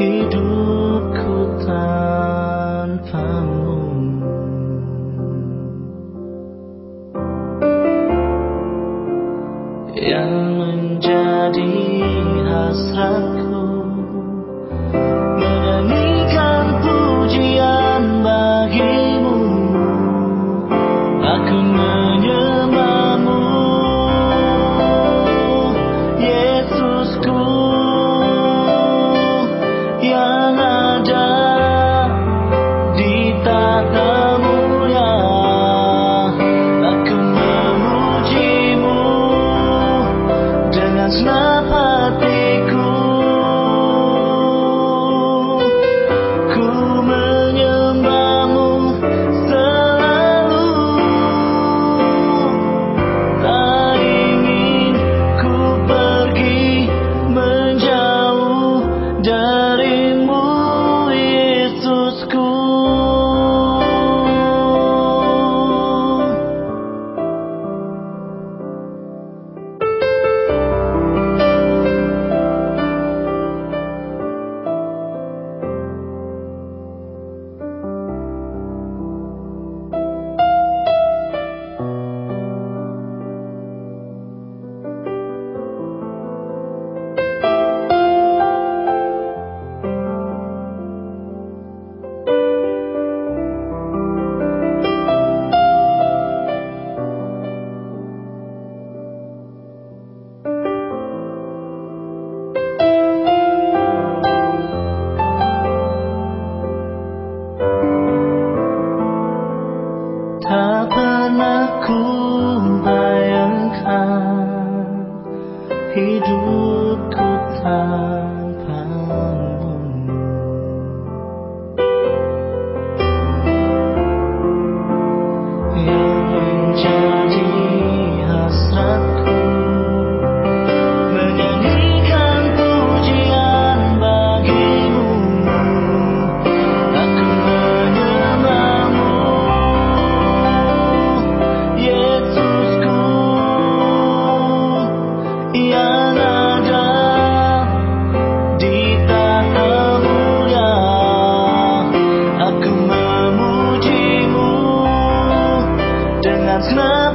hidupku tanpamu. Yang menjadi hasrat tak pernah ku Smile.